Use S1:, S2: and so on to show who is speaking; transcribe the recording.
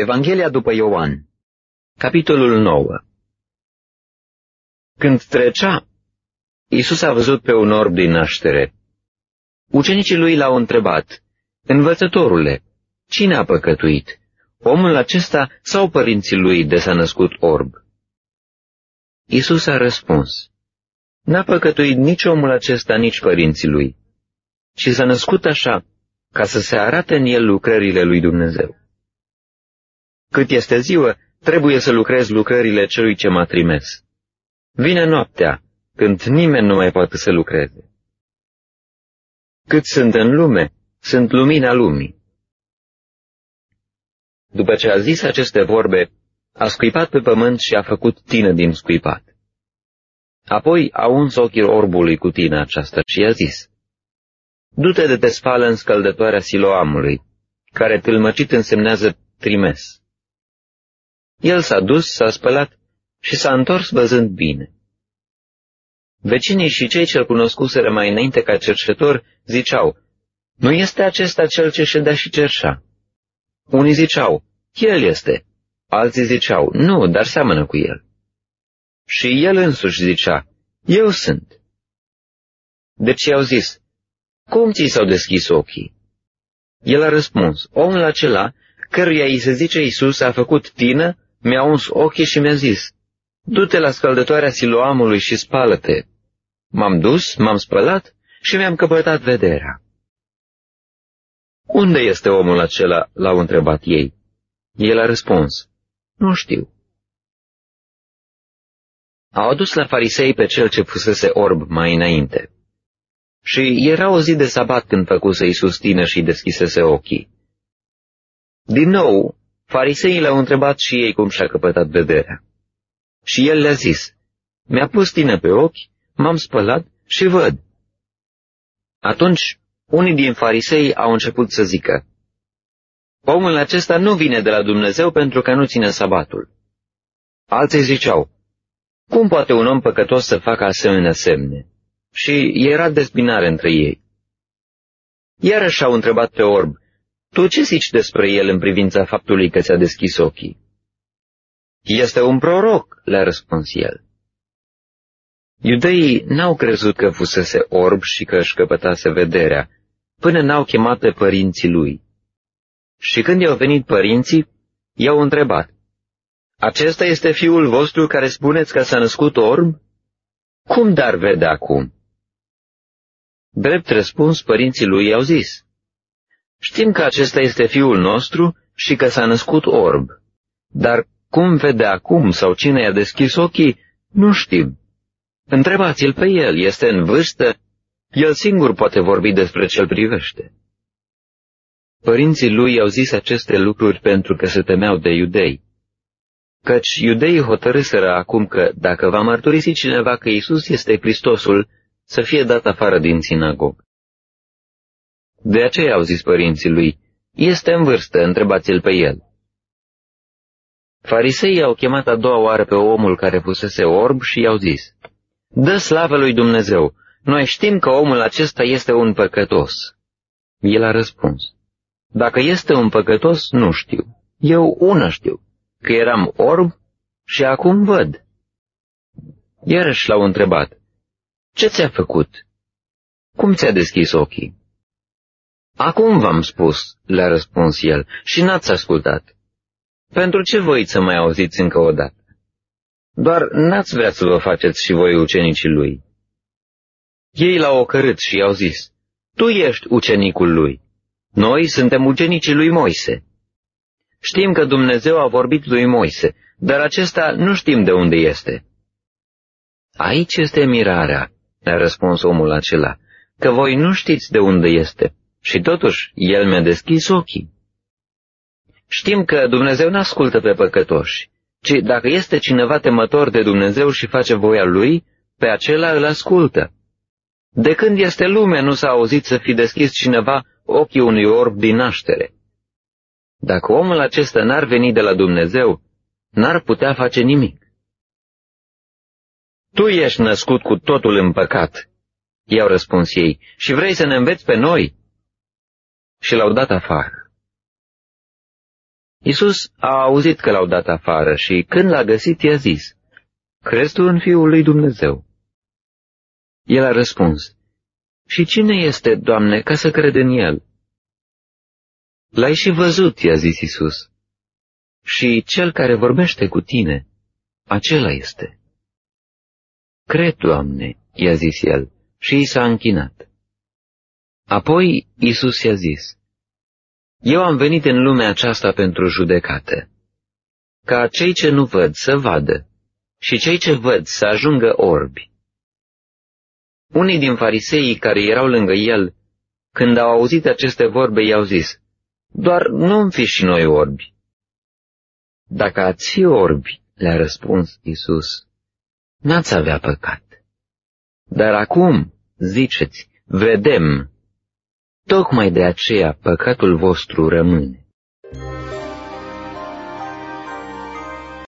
S1: Evanghelia după Ioan Capitolul 9 Când trecea, Iisus a văzut pe un orb din naștere. Ucenicii lui l-au întrebat, Învățătorule, cine a păcătuit? Omul acesta sau părinții lui de s-a născut orb? Iisus a răspuns, N-a păcătuit nici omul acesta, nici părinții lui, ci s-a născut așa, ca să se arate în el lucrările lui Dumnezeu. Cât este ziua, trebuie să lucrez lucrările celui ce m-a trimis. Vine noaptea, când nimeni nu mai poate să lucreze. Cât sunt în lume, sunt lumina lumii. După ce a zis aceste vorbe, a scuipat pe pământ și a făcut tină din scuipat. Apoi a uns ochii orbului cu tine aceasta și i-a zis, Du-te de te spală în scăldătoarea siloamului, care tâlmăcit însemnează trimes. El s-a dus, s-a spălat și s-a întors văzând bine. Vecinii și cei ce-l cunoscuseră mai înainte ca cerșetor ziceau, Nu este acesta cel ce ședea și cerșa? Unii ziceau, El este. Alții ziceau, Nu, dar seamănă cu el. Și el însuși zicea, Eu sunt. Deci i-au zis, Cum ți s-au deschis ochii? El a răspuns, Omul acela, căruia îi se zice Iisus, a făcut tină mi-a uns ochii și mi-a zis, Du-te la scăldătoarea siloamului și spală-te. M-am dus, m-am spălat și mi-am căpătat vederea. Unde este omul acela? l-au întrebat ei. El a răspuns, Nu știu. Au adus la farisei pe cel ce fusese orb mai înainte. Și era o zi de sabat când făcuse Iisus tină și deschisese ochii. Din nou, Fariseii l-au întrebat și ei cum și-a căpătat vederea. Și el le-a zis, mi-a pus tine pe ochi, m-am spălat și văd. Atunci, unii din farisei au început să zică, Omul acesta nu vine de la Dumnezeu pentru că nu ține sabatul. Alții ziceau, cum poate un om păcătos să facă asemenea semne? Și era dezbinare între ei. Iarăși au întrebat pe orb, tu ce zici despre el în privința faptului că ți-a deschis ochii? Este un proroc, le-a răspuns el. Iudeii n-au crezut că fusese orb și că își căpătase vederea, până n-au chemat pe părinții lui. Și când i-au venit părinții, i-au întrebat, Acesta este fiul vostru care spuneți că s-a născut orb? Cum dar vede acum? Drept răspuns, părinții lui i-au zis, Știm că acesta este fiul nostru și că s-a născut orb. Dar cum vede acum sau cine i-a deschis ochii, nu știm. Întrebați-l pe el, este în vârstă, el singur poate vorbi despre ce-l privește. Părinții lui au zis aceste lucruri pentru că se temeau de iudei. Căci iudeii hotărâsără acum că, dacă va mărturisi cineva că Isus este Hristosul, să fie dat afară din sinagog. De aceea au zis părinții lui, este în vârstă, întrebați-l pe el. Fariseii au chemat a doua oară pe omul care fusese orb și i-au zis, Dă slavă lui Dumnezeu, noi știm că omul acesta este un păcătos. El a răspuns, Dacă este un păcătos, nu știu. Eu una știu, că eram orb și acum văd. Iarăși l-au întrebat, Ce ți-a făcut? Cum ți-a deschis ochii? Acum v-am spus, le-a răspuns el, și n-ați ascultat. Pentru ce voi să mai auziți încă o dată? Doar n-ați vrea să vă faceți și voi ucenicii lui. Ei l-au ocărât și i-au zis, Tu ești ucenicul lui. Noi suntem ucenicii lui Moise. Știm că Dumnezeu a vorbit lui Moise, dar acesta nu știm de unde este. Aici este mirarea, a răspuns omul acela, că voi nu știți de unde este și totuși, El mi-a deschis ochii. Știm că Dumnezeu nu ascultă pe păcătoși, ci dacă este cineva temător de Dumnezeu și face voia Lui, pe acela îl ascultă. De când este lume, nu s-a auzit să fi deschis cineva ochii unui orb din naștere. Dacă omul acesta n-ar veni de la Dumnezeu, n-ar putea face nimic. Tu ești născut cu totul în păcat, i-au răspuns ei, și vrei să ne înveți pe noi? Și l-au dat afară. Isus a auzit că l-au dat afară și când l-a găsit i-a zis, Crezi tu în Fiul lui Dumnezeu? El a răspuns, Și cine este, Doamne, ca să cred în El? L-ai și văzut, i-a zis Isus. Și cel care vorbește cu tine, acela este. Cred, Doamne, i-a zis el, și i s-a închinat. Apoi Isus i-a zis, Eu am venit în lumea aceasta pentru judecată, ca cei ce nu văd să vadă și cei ce văd să ajungă orbi. Unii din fariseii care erau lângă el, când au auzit aceste vorbe, i-au zis, Doar nu fi și noi orbi. Dacă ați fi orbi, le-a răspuns Isus, n-ați avea păcat. Dar acum, ziceți, vedem, Tocmai de aceea păcatul vostru rămâne.